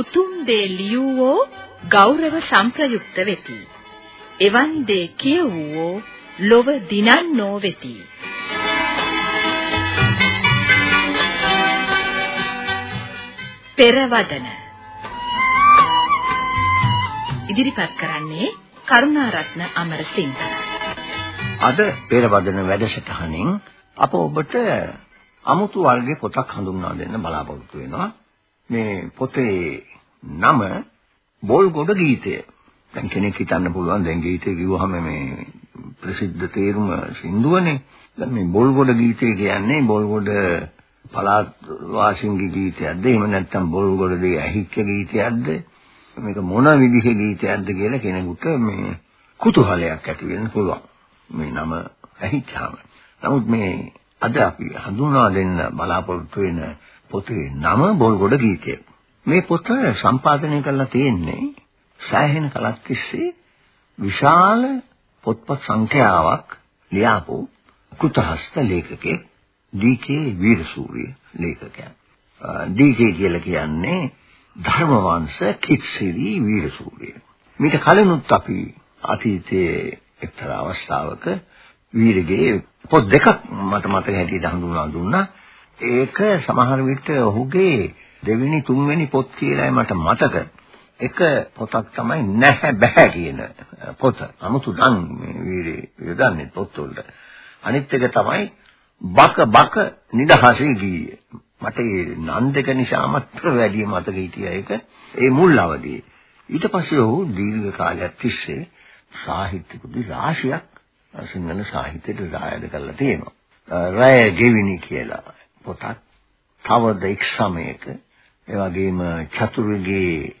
උතුම් දේ ලියවෝ ගෞරව සම්ප්‍රයුක්ත වෙති. එවන් දේ කියවෝ ලොව දිනන්නෝ වෙති. පෙරවදන ඉදිරිපත් කරන්නේ කරුණාරත්න අමරසිංහ. අද පෙරවදන වැඩසටහනින් අප ඔබට අමුතු වර්ගයේ පොතක් හඳුන්වා දෙන්න බලාපොරොත්තු වෙනවා. මේ පොතේ නම බෝල්ගොඩ ගීතය. දැන් කෙනෙක් හිතන්න පුළුවන් දැන් ගීතය කිව්වහම මේ ප්‍රසිද්ධ තේරුම සින්දුවනේ. දැන් මේ බෝල්ගොඩ ගීතය කියන්නේ බෝල්ගොඩ පළාත් වාසීන්ගේ ගීතයක්ද එහෙම නැත්නම් බෝල්ගොඩේ ඇහිච්ච ගීතයක්ද මේක මොන විදිහේ ගීතයක්ද කියලා කෙනෙකුට මේ කුතුහලයක් ඇති වෙන්න පුළුවන්. මේ නම ඇහිච්චාම. නමුත් මේ අද අපි හඳුන්වා දෙන්න බලාපොරොත්තු වෙන පොතේ නම බොල්ගොඩ ගීතය. මේ පොත සම්පාදනය කරලා තියෙන්නේ සෑහෙන කලක් තිස්සේ විශාල පොත්පත් සංඛ්‍යාවක් ලියාපු කෘතහස්ත ලේඛකෙක් ඩී.කේ වීරසූරිය ලේඛකයා. ඩී.කේ කියලා කියන්නේ ධර්මවංශ කිත්සිරි වීරසූරිය. මේක කලිනුත් අපි අතීතයේ එක්තරා අවස්ථාවක වීරගේ පොත් දෙකක් මට මතක හැටියට හඳුන්වා දුන්නා. ඒක සමහර විට ඔහුගේ දෙවෙනි තුන්වෙනි පොත් කියලායි මට මතක. එක පොතක් තමයි නැහැ බෑ කියන පොත. 아무තු නම් මේ වීරේ යොදන්නේ පොත් වලට. අනිත් එක තමයි බක බක නිදහසේ ගියේ. මට ඒ නම් දෙක නිසාමත් වැඩි මතක හිටියා ඒක. ඒ මුල් අවදියේ. ඊට පස්සේ ඔහු දීර්ඝ කාලයක් තිස්සේ සාහිත්‍ය කුඩි රාශියක් සිංහල සාහිත්‍යයට දායද කරලා තියෙනවා. රය ගෙවිනි කියලා පොතක් තවද එක් සමයක ඒ වගේම චතුරුගේ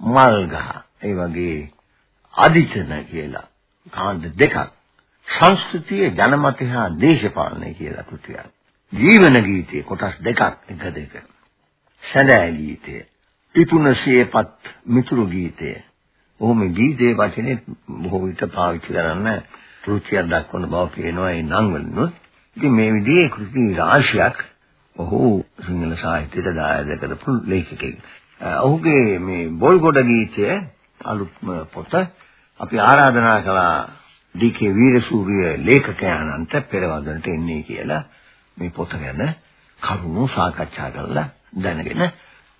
මල්ගහ ඒ වගේ අදිචන කියලා කාණ්ඩ දෙකක් සංස්කෘතිය ජනමතය හා දේශපාලනය කියලා කෘතියක්. ජීවන ගීතයේ කොටස් දෙකක් එක දෙක. සඳෑ ගීතය, පිපුණසියපත් මිතුරු ගීතය. ඔහොම ගීතයේ වචනේ බොහෝ විට පාවිච්චි කරන්න රුචියක් දක්වන බව පේනවා ඒ නම් වලිනුත්. ඉතින් මේ විදිහේ කෘති රාශියක් ඔහු සිංහල සාහිත්‍යයට දායද කරපු ලේඛකයෙක්. ඔහුගේ මේ බොල්ගොඩ ගීතය අලුත්ම පොත අපි ආරාධනා කළා ඩී.කේ වීරසූරිය ලේඛකයාණන්ට පෙරවදනට එන්නේ කියලා මේ පොත ගැන කරුණු සාකච්ඡා කරලා දැනගෙන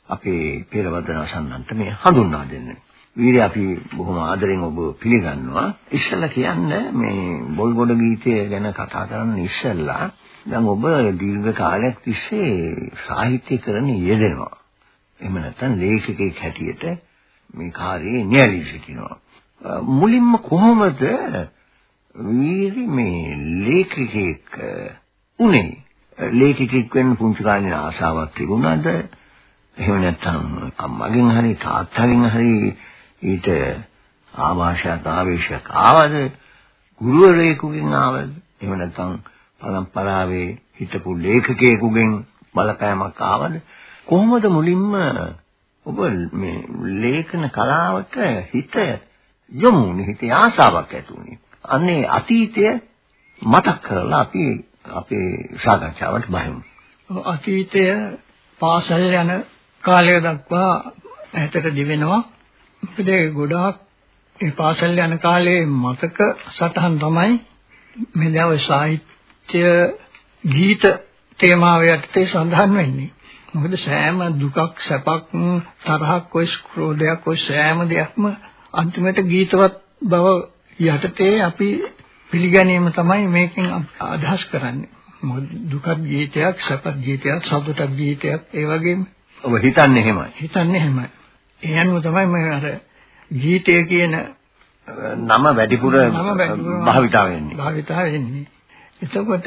අපේ පෙරවදන අසන්නන්ට මේ හඳුන්වා දෙන්නේ. වීරය අපි බොහොම ආදරෙන් ඔබ පිළිගන්නවා. ඉස්සෙල්ලා කියන්න මේ බොල්ගොඩ ගීතය ගැන කතා කරන්න ඉස්සෙල්ලා දැන් ඔබ දීර්ඝ කාලයක් තිස්සේ සාහිත්‍ය කරන යෙදෙනවා. එහෙම නැත්නම් ලේඛකයෙක් හැටියට මේ කාර්යයේ නියැලී සිටිනවා. මුලින්ම කොහොමද වීරි මේ ලේඛකයෙක් උනේ? ලේඛකයෙක් වෙන්න පුංචි කාලේ ආසාවක් තිබුණාද? එහෙම නැත්නම් අම්මගෙන් හරි තාත්තගෙන් හරි ඊට ආభాෂයක් ආවේශයක් ආවද? ගුරුවරයෙකුගෙන් ආවද? එහෙම නැත්නම් පරම්පරාවේ හිටපු ලේඛකයෙකුගෙන් බලපෑමක් ආවද? කොහොමද මුලින්ම ඔබ මේ ලේඛන කලාවට හිත යොමුනේ හිතේ ආසාවක් ඇති වුණේ අන්නේ අතීතය මතක් කරලා අපි අපේ සාකච්ඡාවට බහිමු අතීතය පාසල් යන කාලය දක්වා ඇතට දිවෙනවා. මොකද ගොඩාක් ඒ පාසල් යන කාලේ මතක සටහන් තමයි මේ දවස් සාහිත්‍ය ගීත තේමාව යටතේ සඳහන් වෙන්නේ. මොකද සෑම දුකක් සැපක් තරහක් කොයි ක්‍රෝධයක් කොයි සෑම දෙයක්ම අන්තිමට ගීතවත් බව යටතේ අපි පිළිගැනීම තමයි මේකෙන් අදහස් කරන්නේ. මොකද දුකක් ගීතයක් සැපක් ගීතයක් සතුටක් ගීතයක් ඒ වගේම ඔබ හිතන්නේ එහෙමයි. හිතන්නේ එහෙමයි. ඒ අනුව තමයි මම අර ගීතය කියන නම වැඩිපුර භාවිතා වෙන්නේ. භාවිතා වෙන්නේ. එතකොට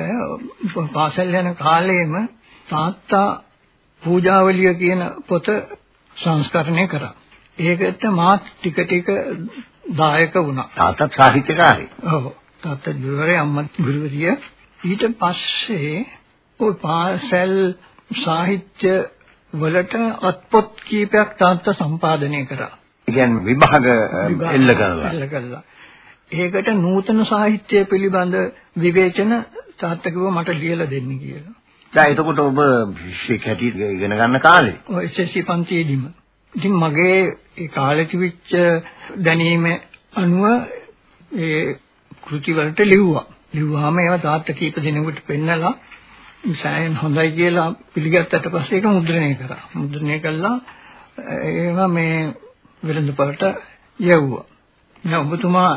පාසල් යන කාලේම තාත්තා පූජාවලිය කියන පොත සංස්කරණය කරා. ඒකට මාත් ටික ටික දායක වුණා. තාත්තා සාහිත්‍යකාරී. ඔව්. තාත්තා ගුරුවරයා අම්මා ගුරුවරිය. ඊට පස්සේ ওই පාසල් සාහිත්‍ය වලට අත්පොත් කීපයක් තාත්තා සම්පාදනය කරා. කියන්නේ විභාග එල්ල කරලා. එල්ල කරලා. ඒකට නූතන සාහිත්‍ය පිළිබඳ විවේචන තාත්තා කිව්වා මට ලියලා දෙන්න කියලා. දැන් එතකොට ඔබ ශිෂ්‍යෙක් හැටියට ඉගෙන ගන්න කාලේ. ඔය SSC පන්තියේදීම ඉතින් මගේ ඒ කාලේ තිබිච්ච දැනීම අනුව ඒ කෘති වලට ලිව්වා. ලිව්වාම ඒවා තාත්තා කීප දිනකට පෙන්නලා සෑහෙන හොඳයි කියලා පිළිගත්තට පස්සේ ඒක මුද්‍රණය කරා. මුද්‍රණය කළා ඒවා මේ වෙළඳපොළට යවුවා. දැන් ඔබතුමා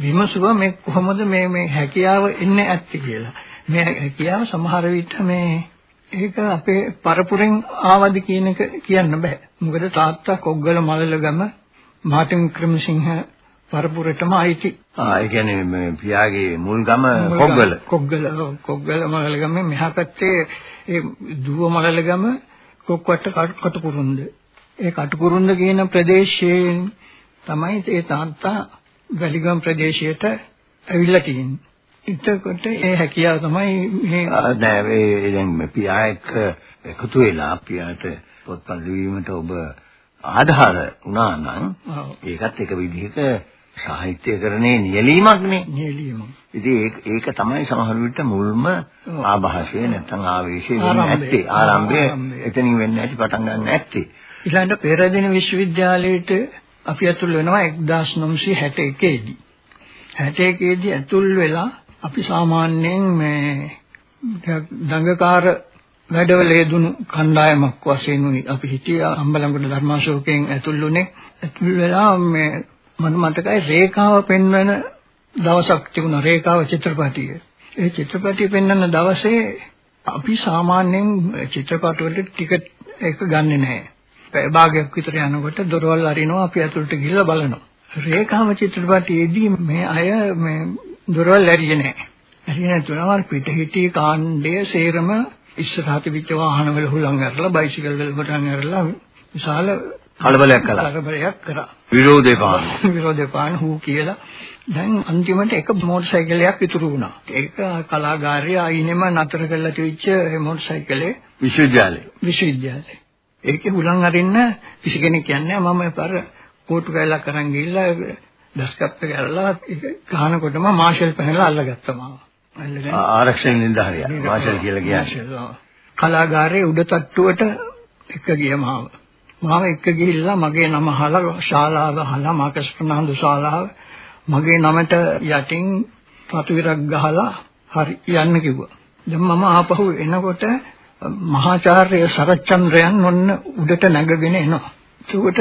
විමසුවා මේ කොහොමද මේ මේ හැකියාව එන්නේ ඇත්තේ කියලා. මේ හැකියාව සමහර විට මේ ඒක අපේ පරපුරෙන් ආවද කියන එක කියන්න බෑ. මොකද තාත්තා කොග්ගල මලලගම මාටින් ක්‍රමසිංහ පරපුරටම අයිති. ආ ඒ කියන්නේ මේ පියාගේ මුල් ගම කොග්ගල. කොග්ගල කොග්ගල මලලගම මෙහා පැත්තේ ඒ දුව මලලගම කොක්වට කටුකුරුන්ද. ඒ කටුකුරුන්ද කියන ප්‍රදේශයේ තමයි ඒ තාත්තා වැලිගම් ප්‍රදේශයට ඇවිල්ලා තියෙන්නේ. එතකොට ඒ හැකියාව තමයි මේ නෑ ඒ දැන් පියා එක්ක එකතු වෙලා පියාට පොත්පත් ලිවීමට ඔබ ආධාර වුණා නම් ඒකත් එක විදිහක සාහිත්‍යකරණේ නියැලීමක් නේ. නියැලීම. ඉතින් ඒක ඒක තමයි සමහර විට මුල්ම ආభాෂය නැත්නම් ආවේශය වෙන්නේ නැත්තේ. ආරම්භය එතනින් වෙන්නේ නැති පටන් ගන්න නැත්තේ. ඊළඟට පෙරදින විශ්වවිද්‍යාලයට අපි ඇතුල් වෙනවා 1961 දී 61 දී ඇතුල් වෙලා අපි සාමාන්‍යයෙන් මේ දඟකාර වැඩවල යෙදුණු කණ්ඩායමක් වශයෙන් අපි හිටියා. අම්බලන්ගොඩ ධර්මාශෝකයෙන් ඇතුළුනේ ඇතුල් වෙලා මේ මම මතකයි රේඛාව පෙන්වන දවසක් තිබුණා රේඛාව චිත්‍රපටිය. ඒ චිත්‍රපටිය පෙන්වන දවසේ අපි සාමාන්‍යයෙන් චිත්‍රපට වලට ටිකට් එක ගන්නෙ නැහැ. පැය භාගයක් විතර යනකොට දොරවල් අරිනවා අපි ඇතුළට ගිහිල්ලා බලනවා. රේඛාව චිත්‍රපටියේදී මේ අය මේ දොරවල් ඇරියේ නැහැ. ඇරියේ නැතුනම පිට හිටි කාණ්ඩයේ සේරම ඉස්සරහ තිබිච්ච වාහනවල හුලං ඇරලා බයිසිකල් වල හුලං ඇරලා විශාල කලබලයක් කළා. කලබලයක් කරා. විරෝධේ පාන. විරෝධේ පාන හූ කියලා. දැන් අන්තිමට එක මෝටර් සයිකලයක් ඉතුරු වුණා. ඒක කලාගාරය අයිනෙම නතර කරලා තියච්ච මෝටර් සයිකලේ විශ්වවිද්‍යාලේ. විශ්වවිද්‍යාලේ. ඒකේ හුලං අරින්න කිසි කෙනෙක් කියන්නේ මම පර කෝටු කැලක් අරන් ගිහිල්ලා ඩස්කප් එක අරලා ගහනකොටම මාෂල් පැනලා අල්ලගත්තා මාව. අල්ලගෙන ආරක්ෂක නිලධාරියා මාෂල් කියලා කියන්නේ. කලාගාරයේ උඩ තට්ටුවට එක ගිය මාව. මාව එක්ක ගිහිල්ලා මගේ නම අහලා ශාලාව අහලා මාකස් ප්‍රනාන්දු ශාලාව මගේ නමට යටින් පතුවිරක් ගහලා හරි යන්න කිව්වා. දැන් මම ආපහු එනකොට මහාචාර්ය සරච්චන්ද්‍රයන් ඔන්න උඩට නැගගෙන එනවා. ඒකට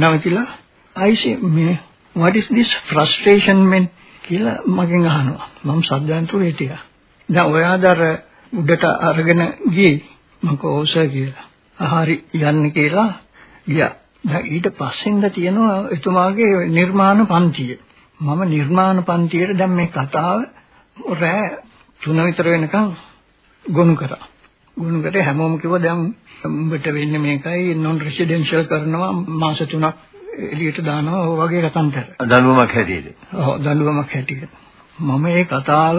නැවතිලා I say මේ what is this frustration meant කියලා මගෙන් අහනවා. මම සද්දන්තු හිටියා. දැන් ඔයාදර උඩට අරගෙන ගියේ මම කොහොස කියලා. හරි යන්න කියලා ගියා. දැන් ඊට පස්සෙන්ද තියෙනවා එතුමාගේ නිර්මාණ පන්තිය. මම නිර්මාණ පන්තියේ දැන් මේ කතාව රෑ 3 විතර වෙනකන් ගොනු කරා. ගොනු කරේ හැමෝම කිව්වා දැන් උඹට වෙන්නේ මේකයි non residential කරනවා මාස 3ක් එළියට දානවා ඔය වගේ කතන්දර. දඬුවමක් හැටියට. ඔව් දඬුවමක් හැටියට. මම මේ කතාව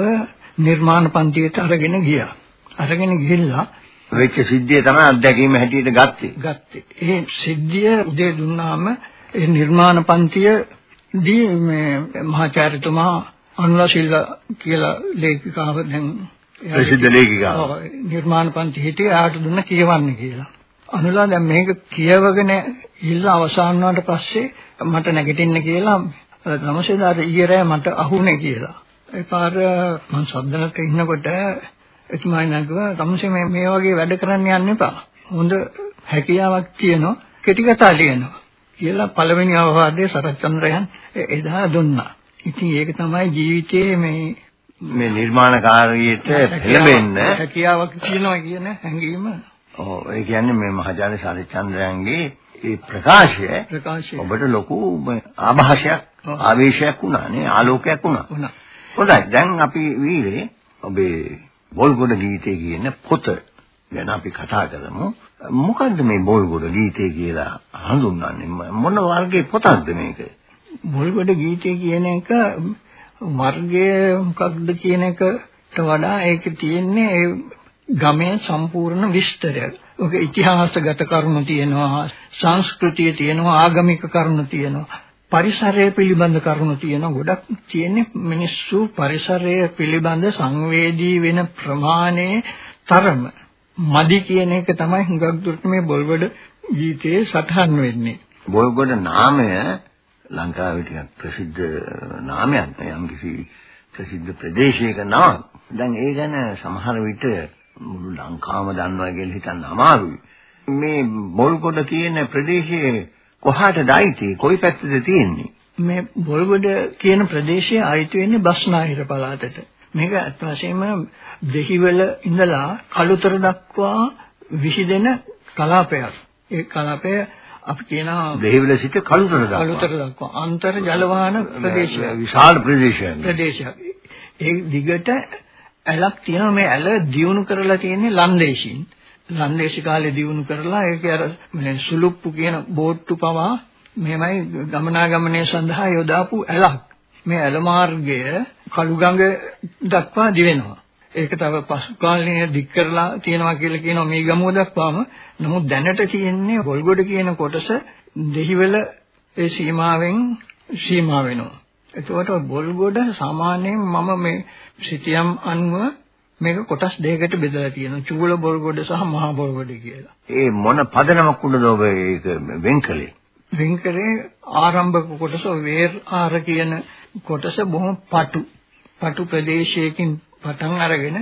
නිර්මාණ පන්තියට අරගෙන ගියා. අරගෙන ගිහිල්ලා වෙච්ච සිද්ධිය තමයි අත්දැකීම හැටියට ගත්තේ. ගත්තේ. ඒ සිද්ධිය උදේ දුන්නාම ඒ නිර්මාණ පන්තියදී මේ මහාචාර්යතුමා අනුලා සිල්වා කියලා ලේඛිකාව දැන් ප්‍රසිද්ධ ලේඛිකාව. ඔව් නිර්මාණ පන්ති හිටියේ ආට දුන්න කියවන්න කියලා. අනුලා දැන් මේක කියවගෙන ඉල්ල අවසන් වුණාට පස්සේ මට නැගිටින්න කියලා නමසේදාට ඊයේ රෑ මට අහුනේ කියලා. ඒ පාර මම සද්දනට ඉන්නකොට එතුමා නැගුවා තමසේ මේ මේ වගේ වැඩ කරන්න යන්න එපා. හොඳ හැකියාවක් තියෙනවා කෙටි කතා ලියනවා කියලා පළවෙනි අවවාදයේ සරච්චන්ද්‍රයන් එදා දුන්නා. ඉතින් ඒක තමයි ජීවිතයේ මේ මේ නිර්මාණකාරීට පෙළඹෙන්න හැකියාවක් තියෙනවා කියන හැඟීම. ඔව් ඒ කියන්නේ මේ මහජාන සරච්චන්ද්‍රයන්ගේ ඒ ප්‍රකාශය ඔබට ලොකු ආభాෂයක් ආවේශයක් වුණා නේ ආලෝකයක්. වුණා. හොඳයි දැන් අපි වීරේ ඔබේ බොල්ගොඩ ගීතේ කියන පොත ගැන අපි කතා කරමු. මොකද්ද මේ බොල්ගොඩ ගීතේ කියලා හඳුන්වන්නේ? මොන වර්ගයේ පොතක්ද මේක? බොල්ගොඩ ගීතේ කියන එක වර්ගය මොකක්ද කියන එකට වඩා ඒක තියෙන්නේ ගමේ සම්පූර්ණ විස්තරයක්. ඔක ඉතිහාසගත කරුණු තියෙනවා, සංස්කෘතිය තියෙනවා, ආගමික කරුණු තියෙනවා. පරිසරය පිළිබඳ කරුණු තියෙන ගොඩක් තියෙන්නේ මිනිස්සු පරිසරය පිළිබඳ සංවේදී වෙන ප්‍රමාණයේ තරම මදි කියන එක තමයි හුඟක් දුරට මේ බොල්වඩ ගීතයේ සටහන් වෙන්නේ. බොල්ගොඩ නාමය ලංකාවේ ටිකක් ප්‍රසිද්ධ නාමයක් යම් කිසි ප්‍රසිද්ධ ප්‍රදේශයක නම. දැන් ඒ ගැන සමහර විට මුළු ලංකාවම දන්නවා කියලා හිතන්න අමාරුයි. මේ බොල්ගොඩ කියන ප්‍රදේශයේ කොහාටද අයිති? කොයි පැත්තද තියෙන්නේ? මේ බොල්ගොඩ කියන ප්‍රදේශය අයිති වෙන්නේ බස්නාහිර පළාතට. මේක අත් වශයෙන්ම දෙහිවල ඉඳලා කළුතර දක්වා විහිදෙන කලාපයක්. ඒ කලාපය අපි කියනවා දෙහිවල සිට කළුතර දක්වා. කළුතර දක්වා අන්තර් ජලවාහන ප්‍රදේශය. විශාල ප්‍රදේශයක්. ප්‍රදේශයක්. ඒ දිගට ඇලක් තියෙනවා මේ ඇල දියුණු කරලා තියෙන්නේ ලන්දේශින්. ලන්දේශි කාලේ දියුණු කරලා ඒක අර මේ සුලුප්පු කියන බෝට්ටු පවා මෙහෙමයි ගමනාගමනය සඳහා යොදාපු ඇලක්. මේ ඇල මාර්ගය කළුගඟ දක්වා දිවෙනවා. ඒක තව පසු කාලේ දික් කරලා තියෙනවා කියලා කියනවා මේ ගමුව දක්වාම. නමුත් දැනට තියෙන්නේ ගොල්ගොඩ කියන කොටස දෙහිවල ඒ සීමාවෙන් සීමා වෙනවා. එතකොට බොල්ගොඩ සාමාන්‍යයෙන් මම මේ සිටියම් අනුව මේක කොටස් දෙකකට බෙදලා තියෙනවා. චූල බොල්ගොඩ සහ මහා බොල්ගොඩ කියලා. ඒ මොන පදනමක් උඩද ඔබ ඒක වෙන් කළේ? වෙන් කරේ ආරම්භක කොටස වේර් ආර කියන කොටස බොහොම පටු. පටු ප්‍රදේශයකින් පටන් අරගෙන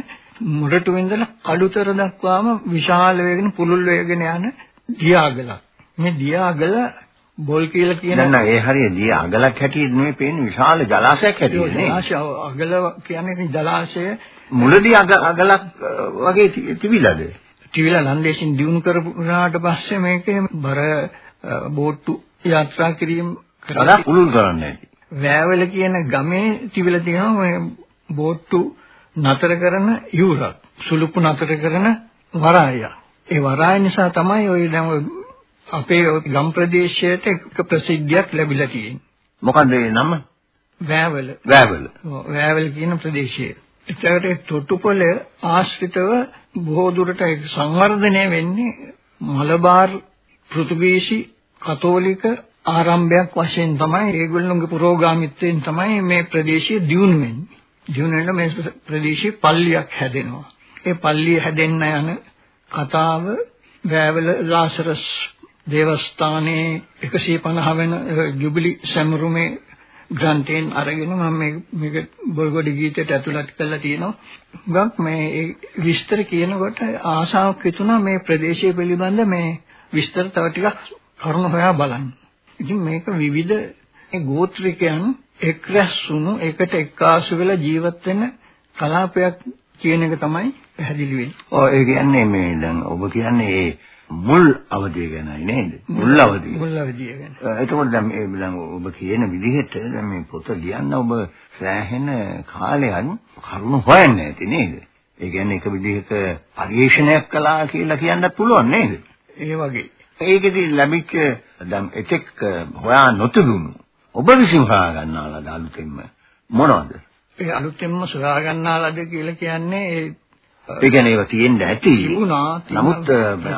මුරටු ඉඳලා කළුතර දක්වාම විශාල වේගෙන පුළුල් වේගෙන යන දියාගලක්. මේ දියාගල බොල් කියලා කියන නෑ ඒ හරිය දිය අගලක් හැටියට නෙමෙයි පේන්නේ විශාල ජලාශයක් හැටියට නේ. ජලාශය අගල කියන්නේ ජලාශය මුලදී අගලක් වගේ තිබිලාද? තිබිලා නන්දේශින් දිනු කරපුවාට පස්සේ මේකේ බර බෝට්ටු යාත්‍රා කිරීම කරලා පුළුල් කරන්නේ. වෑවල කියන ගමේ තිබිලා තියෙනවා මේ බෝට්ටු නතර කරන යූරක් සුළුප්පු නතර කරන වරාය. ඒ වරාය නිසා තමයි ওই දැන් අපේ ගම් ප්‍රදේශයට එක ප්‍රසිද්ධියක් ලැබිලා තියෙන්නේ. මොකන්ද ඒ නම? වෑවල. වෑවල. වෑවල කියන ප්‍රදේශය. ඒකට තොටුපොළ ආශ්‍රිතව බොහෝ දුරට සංවර්ධනය වෙන්නේ මලබාර් පෘතුගීසි කතෝලික ආරම්භයක් වශයෙන් තමයි ඒගොල්ලෝගේ පුරෝගාමීත්වයෙන් තමයි මේ ප්‍රදේශය දියුණු වෙන්නේ. දියුණු වෙන මේ ප්‍රදේශයේ පල්ලියක් හැදෙනවා. ඒ පල්ලිය හැදෙන්න යන කතාව වෑවල ලාසරස් දේවස්ථානයේ 150 වෙන ජුබිලි සැමරුමේ ග්‍රන්ථයෙන් අරගෙන මම මේ මේක බොල්ගොඩි ගීතයට ඇතුළත් කරලා තියෙනවා. හුඟක් මේ විස්තර කියනකොට ආශාවක් හිතුණා මේ ප්‍රදේශය පිළිබඳ මේ විස්තර තව ටිකක් කරුණු හොයා බලන්න. ඉතින් මේක විවිධ ගෝත්‍රිකයන් එක් රැස් වුණු එකට එක්කාසු වෙලා ජීවත් වෙන කලාපයක් කියන එක තමයි පැහැදිලි වෙන්නේ. ඔව් ඒ කියන්නේ මේ දැන් ඔබ කියන්නේ ඒ මුල් අවධිය ගැනයි නේද? මුල් අවධිය. මුල් අවධිය ගැන. එතකොට දැන් මේ දැන් ඔබ කියන විදිහට දැන් මේ පොත ලියන්න ඔබ සෑහෙන කාලයක් කරුණු හොයන්නේ නැති නේද? ඒ කියන්නේ එක විදිහක පරිශ්‍රණයක් කළා කියලා කියන්නත් පුළුවන් නේද? ඒ වගේ. ඒකෙදි ලැබිච්ච දැන් එකෙක් හොයා නොතිබුණු ඔබ විසින් හොයා ගන්නාලාද අලුතෙන්ම මොනවද? ඒ අලුතෙන්ම සොයා ගන්නාලාද කියලා කියන්නේ ඒ ඒ කියන්නේ ඒවා තියෙන්න ඇති. නමුත්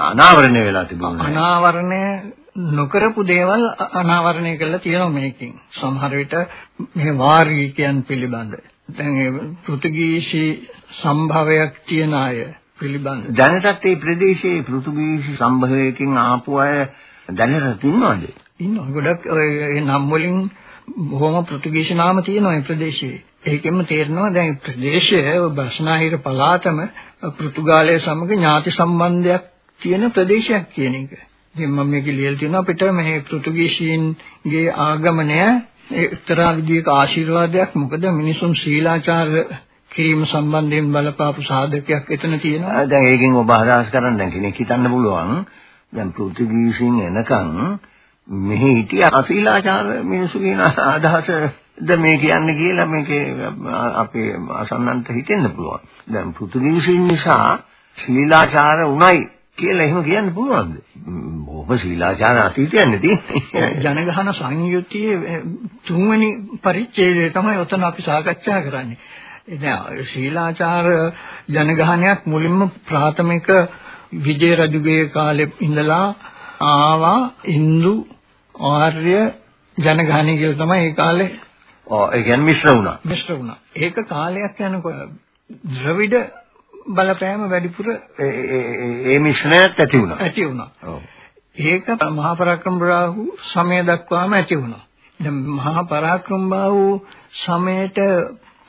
අනාවරණය වෙලා තිබුණා. අනාවරණය නොකරපු දේවල් අනාවරණය කරලා තියෙනවා මේකෙන්. සමහර විට මේ වාර්ගිකයන් පිළිබඳ. දැන් ඒ පෘතුගීසි සම්භවයක් තියන අය පිළිබඳ. දැනටත් මේ ප්‍රදේශයේ පෘතුගීසි සම්භවයකින් ආපු අය දැනටත් ඉන්නවද? ඉන්නවා. ගොඩක් ඒ නම් වලින් බොහොම පෘතුගීසි නාම තියෙනවා මේ ප්‍රදේශයේ. ඒකෙම තේරෙනවා දැන් ප්‍රදේශය බස්නාහිර පළාතම පෘතුගාලය සමග ඥාති සම්බන්ධයක් තියෙන ප්‍රදේශයක් කියන එක. ඉතින් මම මේක ලියලා තියෙනවා අපිට මේ පෘතුගීසීන්ගේ ආගමනය එක්තරා විදිහක ආශිර්වාදයක්. මොකද මිනිසුන් ශීලාචාර කිරීම සම්බන්ධයෙන් බලපාපු සාධකයක් එතන තියෙනවා. දැන් ඒකෙන් ඔබ අදහස් කරන්නේ දැන් කෙනෙක් හිතන්න පුළුවන් දැන් පෘතුගීසීන් එනකන් මෙහි හිටිය අශීලාචාර මිනිසු කියන අදහස ද මේ කියන්නේ කියලා මේකේ අපේ අසන්නන්ට හිතෙන්න පුළුවන්. දැන් පෘතුගීසීන් නිසා ශීලාචාර උණයි කියලා එහෙම කියන්න පුළුවන්ද? ඔබ ශීලාචාර අතීතයක් නෙදී. ජනගහන සංයුතියේ තුන්වෙනි පරිච්ඡේදය තමයි ඔතන අපි සාකච්ඡා කරන්නේ. දැන් ශීලාචාර ජනගහනයක් මුලින්ම ප්‍රාථමික විජය රජුගේ කාලේ ඉඳලා ආවා Hindu ආර්ය ජනගහනය කියලා තමයි ඒ කාලේ ඔව් ඒ කියන්නේ මිශ්‍ර වුණා. මිශ්‍ර වුණා. ඒක කාලයක් යනකොට ද්‍රවිඩ බලපෑම වැඩිපුර ඒ මිශ්‍රණයත් ඇති වුණා. ඇති වුණා. ඔව්. ඒක මහා පරාක්‍රම බාහු සමය දක්වාම ඇති වුණා. දැන් මහා පරාක්‍රම බාහු සමයට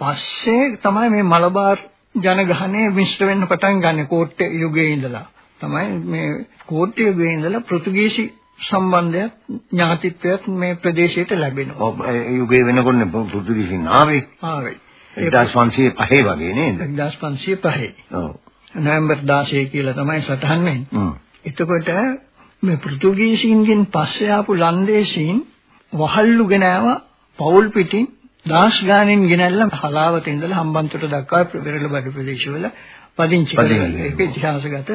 පස්සේ තමයි මේ මලබාර් ජනගහනය මිශ්‍ර වෙන්න පටන් ගන්න කෝට්ටේ යුගයේ ඉඳලා. තමයි මේ කෝට්ටේ යුගයේ ඉඳලා පෘතුගීසි සම්බන්ධයක් ඥාතිත්වයක් මේ ප්‍රදේශයට ලැබෙනවා. ඔව් යුගයේ වෙනකොටනේ පෘතුගීසින් ආවේ. ආවේ. 1505 වගේ නේද? 1505. ඔව්. නොවැම්බර් 16 කියලා තමයි සටහන් වෙන්නේ. එතකොට මේ පෘතුගීසීන්ගෙන් පස්සේ ආපු ලන්දේසීන් වහල්ලු ගෙනාව පෞල් පිටින් දාස් ගානෙන් ගෙනල්ලා හලාවත ඉඳලා හම්බන්තොට දක්වා පෙරළ බඩ ප්‍රදේශවල පදිංචි කරලා ඒක ඉතිහාසගත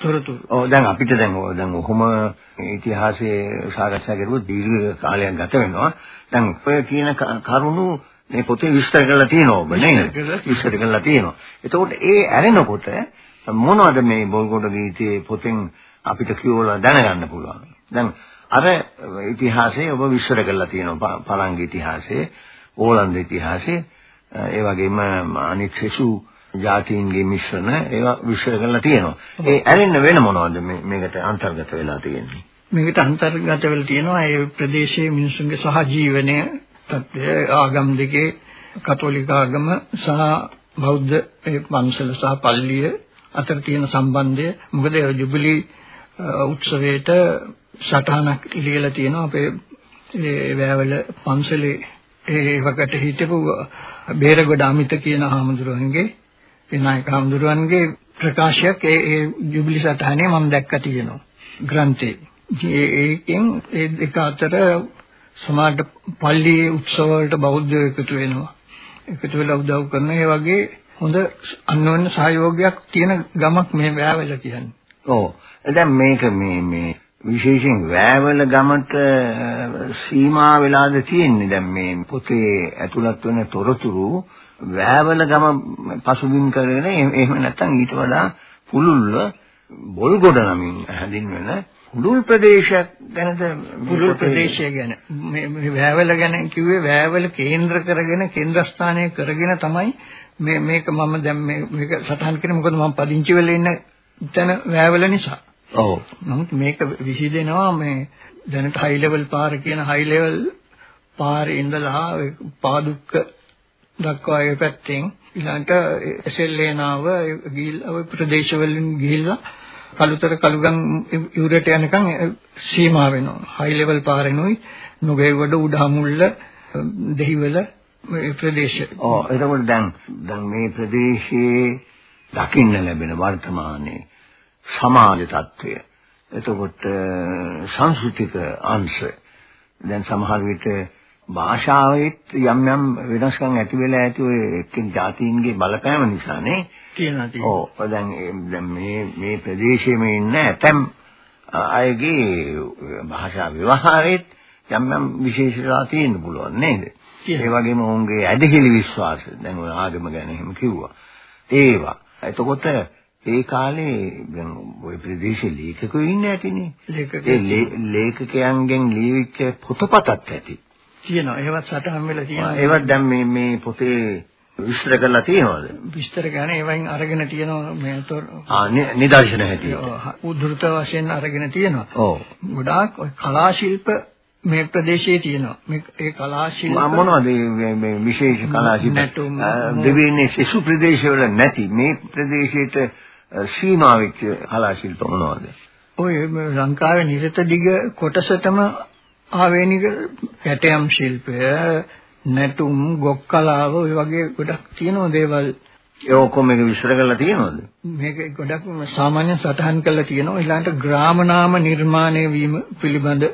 තොරතුරු. ඔව් දැන් අපිට දැන් දැන් ඔහොම ඉතිහාසයේ සාකච්ඡා කරුවොත් දීර්ඝ කාලයක් ගත වෙනවා. දැන් ඔය කියන කරුණු මේ පොතේ විස්තර කරලා තියෙනවා ඔබ නේද? විස්තර කරලා තියෙනවා. එතකොට ඒ ඇරෙනකොට මොනවද මේ බොල්ගොඩ ගීතයේ පොතෙන් අපිට කියවලා දැනගන්න පුළුවන්. දැන් අර ඉතිහාසයේ ඔබ විස්තර කරලා තියෙනවා. පළංග ඉතිහාසයේ, ඕලන්ද ඉතිහාසයේ, ඒ වගේම අනිත් සෙසු ජාතීන්ගේ මිශ්‍රණ ඒවා විස්තර කරලා තියෙනවා. ඒ ඇරෙන්න වෙන මොනවද මේකට අන්තර්ගත වෙලා තියෙන්නේ? මේකට අන්තර්ගත වෙලා තියෙනවා ඒ ප්‍රදේශයේ මිනිසුන්ගේ සහජීවනය තත්ත්වය ආගම් දෙකේ කතෝලික ආගම සහ බෞද්ධ පන්සල සහ පල්ලිය අතර තියෙන සම්බන්ධය මොකද ජුබිලි උත්සවයට සටහනක් ලියලා තියෙනවා අපේ ඒ වැවල පන්සලේ ඒ වකට හිටපු බේරගොඩ අමිත කියන හාමුදුරුවන්ගේ විනායක හාමුදුරුවන්ගේ ප්‍රකාශයක් ඒ ඒ ජුබිලි සටහනේ මම දැක්කා තියෙනවා ග්‍රන්ථේ. ඒකෙන් ඒ දෙක අතර සමාජ පල්ලියේ උත්සව වලට බෞද්ධයෝ එකතු වෙනවා. එකතු වෙලා උදව් කරන ඒ වගේ හොඳ අන්‍යෝන්‍ය සහයෝගයක් තියෙන ගමක් මේ වෑවල කියන්නේ. ඔව්. දැන් මේක මේ මේ විශේෂයෙන් වෑවල ගමට සීමා වෙලාද තියෙන්නේ දැන් මේ පොතේ ඇතුළත් වෙන තොරතුරු වෑවල ගම පසුබිම් කරගෙන එහෙම නැත්නම් ඊට වඩා පුළුල්ව බොල්ගොඩ නමින් හැඳින්වෙන පුළුල් ප්‍රදේශයක් ගැනද පුළුල් ප්‍රදේශය ගැන මේ වෑවල ගැන කිව්වේ වෑවල කේන්ද්‍ර කරගෙන කේන්ද්‍රස්ථානය කරගෙන තමයි මේ මේක මම දැන් මේක සටහන් කරන්නේ මොකද මම පදිංචි වෙලා ඉන්න තැන වෑවල නිසා. ඔව්. නමුත් මේක විහිදෙනවා මේ දැනට හයි ලෙවල් පාර කියන හයි ලෙවල් පාරේ ඉඳලා පාදුක්ක දක්වා ඒ පැත්තෙන් ඊළඟට එසෙල්ලේනාව ගිහිල්ලා ওই ප්‍රදේශවලින් ගිහිල්ලා කලුතර කලුගම් යුරට යනකම් සීමා වෙනවා. හයි ලෙවල් පාරෙනුයි නොගේගොඩ උඩහමුල්ල දෙහිවල මේ ප්‍රදේශය. ඔව් එතකොට දැන් දැන් මේ ප්‍රදේශයේ දකින්න ලැබෙන වර්තමානයේ සමාජ තත්ත්වය. එතකොට සංස්කෘතික අංශ දැන් සමහර විට භාෂාවෙත් යම් යම් වෙනස්කම් ඇති වෙලා ඇති ඔය එක්කෙන ජාතීන්ගේ බලපෑම නිසා නේ තියෙනවා තියෙනවා. ඔව් දැන් මේ මේ ප්‍රදේශයේ ඉන්න ඇතම් අයගේ භාෂා ව්‍යවහාරෙත් යම් යම් විශේෂතා තියෙන්න පුළුවන් නේද? ඒ වගේම ඔවුන්ගේ ඇදහිලි විශ්වාස දැන් ඔය ආගම ගැන එහෙම කිව්වා. ඒවා. එතකොට ඒ කාලේ දැන් ওই ප්‍රදේශයේ ලේඛකයෝ ඉන්න ඇතිනේ. ඒ ලේඛකයන්ගෙන් ලියවිච්ච පොතපතක් ඇති. තියෙනවා. ඒවත් සටහන් වෙලා තියෙනවා. ඒවත් දැන් මේ මේ පොතේ විස්තර කරලා තියෙනවද? විස්තර ගන්න ඒවෙන් අරගෙන තියෙනවා මේතොර. ආ නිදර්ශන හැටියට. උද්දෘත වශයෙන් අරගෙන තියෙනවා. ඔව්. ගොඩාක් කලා ශිල්ප මේ ප්‍රදේශයේ තියෙනවා. මේ ඒ කලා ශිල්ප මොනවද මේ විශේෂ කලා ශිල්ප? දෙවියන්ගේ සිසු ප්‍රදේශවල නැති මේ ප්‍රදේශයට සීමා වෙච්ච කලා ශිල්ප මොනවද? ඔය ලංකාවේ නිරත දිග කොටසටම ආවේනික කැටයම් ශිල්පය නැටුම් ගොක්කලාව ඔය වගේ ගොඩක් තියෙනවා දේවල්. ඒ ඔක්කොම මේක විස්තර කරලා තියෙනවද? මේක ගොඩක් සාමාන්‍ය සටහන් කරලා තියෙනවා. ඊළඟට ග්‍රාම නාම නිර්මාණය වීම පිළිබඳ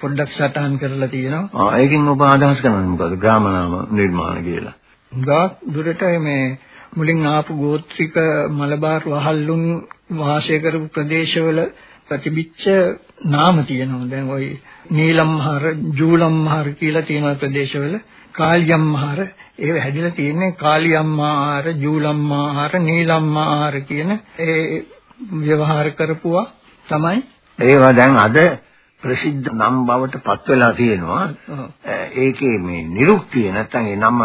පොඩ්ඩක් සටහන් කරලා තියෙනවා. ආ ඒකෙන් ඔබ අදහස් කරන්නේ මොකද ග්‍රාම නාම නිර්මාණ කියලා. ගාක් දුරට මේ මුලින් ආපු ගෝත්‍රික මලබාර් වහල්ලුන් වාසය කරපු ප්‍රදේශවල ප්‍රතිබිච්ච නාම තියෙනවා. දැන් ওই නීලම්හර, ජූලම්හර කියලා තියෙන ප්‍රදේශවල කාලියම්හර ඒව හැදිලා තියෙන්නේ කාලියම්මාහර, ජූලම්මාහර, නීලම්මාහර කියන ඒ ව්‍යවහාර කරපුවා තමයි. ඒවා දැන් අද ප්‍රසිද්ධ නම් බවට පත් වෙලා තියෙනවා. ඒකේ මේ නිරුක්තිය නැත්නම් ඒ නම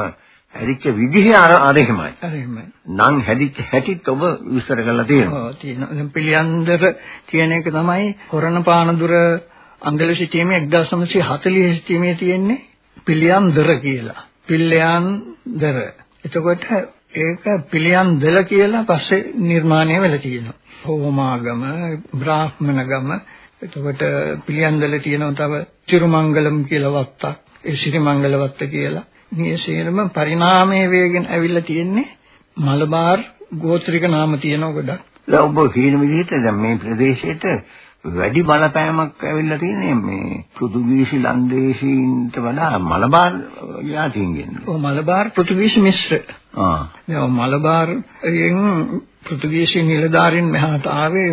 හැදිච්ච විදිහ අර අර එහෙමයි. අර එහෙමයි. නම් හැදිච්ච හැටිත් ඔබ විස්තර කරලා තියෙනවා. ඔව් තියෙනවා. දැන් පිළියන්දර කියන එක තමයි කොරණ පානදුර අංගල සිටීමේ 1940 සිටීමේ තියෙන්නේ පිළියන්දර කියලා. පිළියන්දර. එතකොට ඒක පිළියන්දල කියලා පස්සේ නිර්මාණය වෙලා තියෙනවා. හෝමාගම, බ්‍රාහ්මණගම, එතකොට පිළියන්දල තියෙනවා තව චිරුමංගලම් කියලා වත්තක්. ඒ ශ්‍රීමංගල වත්ත කියලා. මේ සේරම පරිණාමයේ වේගෙන ඇවිල්ලා තියෙන්නේ මලබාර් ගෝත්‍රික නාම තියෙනවා ගොඩක්. දැන් ඔබ කියන විදිහට දැන් මේ ප්‍රදේශයට වැඩි බලපෑමක් ඇවිල්ලා තියෙන්නේ මේ පෘතුගීසි ලන්දේසීන්ට වඩා මලබාර් යාතියින්ගෙන්. ඔව් මලබාර් පෘතුගීසි මිශ්‍ර. ආ. දැන් මලබාර්යෙන් පෘතුගීසි නිලධාරීන් මෙහාට ආවේ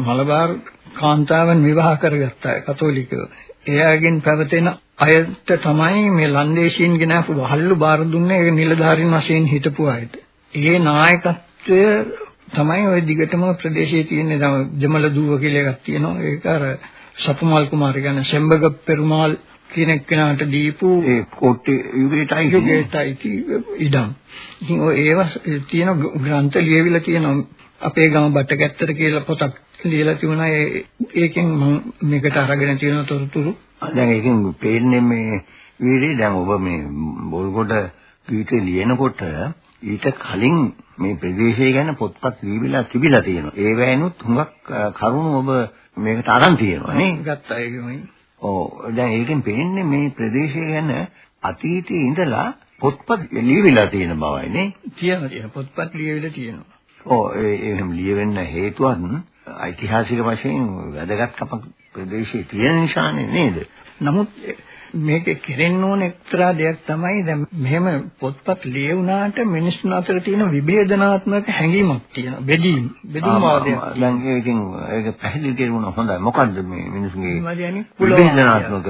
මලබාර් කාන්තාවන් විවාහ කරගත්තා කතෝලිකව. එයාගෙන් පැවතෙන අයට තමයි මේ ලන්දේසීන් ගෙනාපු වහල්ලු බාර දුන්නේ ඒ නිලධාරීන් වශයෙන් හිටපු අයට. ඒ නායකත්වය තමයි ওই දිගටම ප්‍රදේශයේ තියෙන ජමල දුව කියලා එකක් තියෙනවා. ඒක අර සපුමල් කුමාර කියන සෙම්බග පෙරුමාල් කියන කෙනාට දීපු ඒ කොට්ටි යුගයටයි යුගයටයි ඉඩම්. ඉතින් ඔය ඒව තියෙන ග්‍රන්ථ ලියවිලා තියෙනවා. අපේ ගම බටගැත්තට කියලා පොතක් ලියලා තිබුණා. ඒකෙන් මම මේකට අරගෙන තියෙන තොරතුරු. දැන් ඒකෙන් පේන්නේ මේ වීරේ දැන් ඔබ මේ බොල්ගොඩ ගීතේ ලියනකොට ඊට කලින් මේ ප්‍රදේශය ගැන පොත්පත් ලියවිලා තිබිලා තියෙනවා. ඒ වෑනුත් හුඟක් කරුණු ඔබ මේකට අරන් තියෙනවා නේ. ගත්තා ඒකමයි. ඔව් දැන් ඒකෙන් පේන්නේ මේ ප්‍රදේශය ගැන අතීතයේ ඉඳලා පොත්පත් ලියවිලා තියෙන බවයි නේ. තියෙනවා තියෙනවා පොත්පත් ලියවිලා තියෙනවා. ඔව් ඒ එහෙම ලියවෙන්න හේතුවක් ඓතිහාසික වශයෙන් වැදගත්කමක් ප්‍රදේශයේ තියෙන නිසානේ නේද? නමුත් මේක කෙරෙන්න ඕන එක්තරා දෙයක් තමයි දැන් මෙහෙම පොත්පත් ලියුණාට මිනිස්සුන් අතර තියෙන විභේදනාත්මක හැඟීමක් තියෙනවා. බෙදීම් බෙදුම් වාදයක්. දැන් ඒකෙන් ඒක පැහැදිලි කරුණා හොඳයි. මොකද්ද මේ මිනිස්සුගේ විභේදනාත්මක?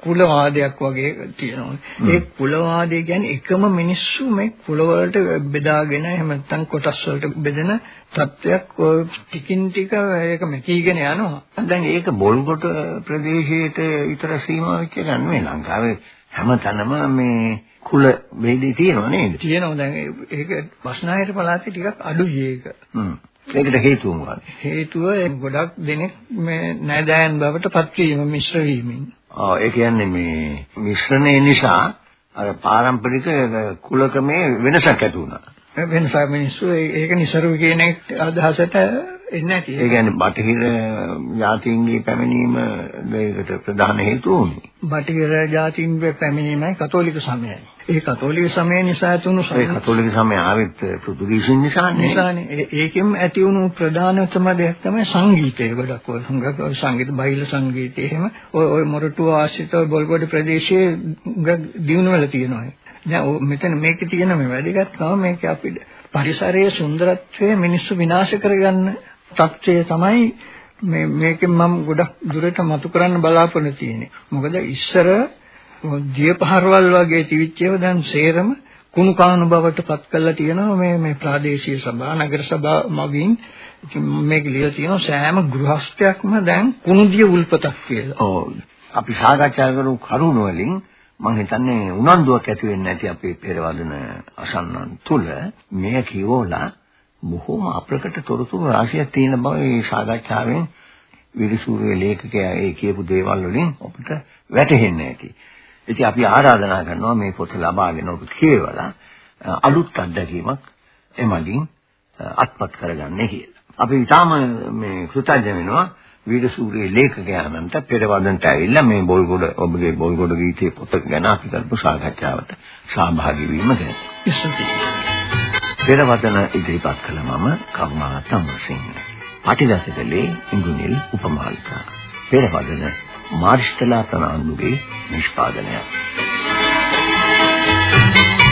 කුලවාදයක් වගේ තියෙනවා. ඒ කුලවාදය කියන්නේ එකම මිනිස්සු මේ කුලවලට බෙදාගෙන එහෙම නැත්නම් කොටස් වලට බෙදෙන තත්වයක් ටිකින් ටික ඒක මෙකීගෙන යනවා දැන් ඒක බොල්ගොට ප්‍රදේශයට විතර සීමා වෙච්ච එකක් නෙමෙයි ලංකාවේ හැමතැනම මේ කුල වේදී තියෙනවා නේද? තියෙනවා දැන් ඒක බස්නාහිර පළාතේ ටිකක් අඩුයි ඒක. හ්ම්. ඒකට හේතුව මොකක්ද? හේතුව ගොඩක් දෙනෙක් මේ නෑදෑයන් බවට පත් වීම මිශ්‍ර වීමෙන්. ආ ඒ කියන්නේ මේ මිශ්‍රණය නිසා අර පාරම්පරික කුලකමේ වෙනසක් ඇති වුණා. වෙනසක් මිනිස්සු ඒක નિසරු කියන අදහසට එන්නේ නැති. ඒ කියන්නේ බටහිර ජාතීන්ගේ පැමිණීම මේකට ප්‍රධාන හේතුව උනේ. බටහිර ජාතීන්ගේ පැමිණීමයි කතෝලික සමයයි. ඒ කතෝලික සමය නිසා තුණු ඒ කතෝලික සමය ආවෙත් පෘතුගීසින් නිසානේ. නිසානේ. ඒකෙම ඇති වුණු ප්‍රධානතම දෙයක් තමයි සංගීතය. ගොඩක් ඔය සංගීත බයිල සංගීතය එහෙම ඔය ඔය මොරටුව ආශ්‍රිතව බොල්ගොඩ ප්‍රදේශයේ දිනු වල තියෙනවා. දැන් මෙතන මේකේ තියෙන මේ වැදගත්කම මේක අපිට පරිසරයේ සුන්දරත්වය මිනිස්සු විනාශ කරගන්න තත්ත්වය තමයි මේ මේකෙන් මම ගොඩක් දුරට මතු කරන්න බලාපොරොත්තු තියෙන්නේ. මොකද ඉස්සර දියපහරවල් වගේ තිවිච්ච ඒවා දැන් සේරම කුණු කාණු බවට පත් කරලා තියෙනවා මේ මේ ප්‍රාදේශීය සභා නගර සභා මගින් මේක ලියලා තියෙනවා සෑම ගෘහස්ථයක්ම දැන් කුණුදිය උල්පතක් කියලා. ඔව්. අපි සාකච්ඡා කරපු කරුණ වලින් මම හිතන්නේ උනන්දුවක් ඇති වෙන්නේ නැති අපේ පෙරවදන අසන්නන් තුල මෙය කියවලා බොහෝම අප්‍රකට තොරතුරු රාශියක් තියෙන බව මේ සාකච්ඡාවෙන් විරිසූරිය ලේඛකයා ඒ කියපු දේවල් වලින් අපිට වැටහෙන්නේ ඇති. ඉතින් අපි ආරාධනා කරනවා මේ පොත ලබාගෙන ඔබ කියවලා අලුත් අත්දැකීමක් එමගින් අත්පත් කරගන්න කියලා. අපි ඊටාම මේ කෘතඥ වෙනවා වීරසූරිය ලේඛකයාණන්ට පෙරවදනට ඇවිල්ලා මේ බොල්ගොඩ ඔබගේ බොල්ගොඩ ගීතයේ පොත ගැන අපි කරපු සාකච්ඡාවට සහභාගී වීම ගැන. පෙරවදන ඉදිරිපත් කළ මම කම්මා තම්සිංහ. පටිගත කළේ ඉංගුනිල් උපමාලිකා. පෙරවදන මාර්ෂ්ටලා ප්‍රනාන්දුගේ නිෂ්පාදනය. Thank you.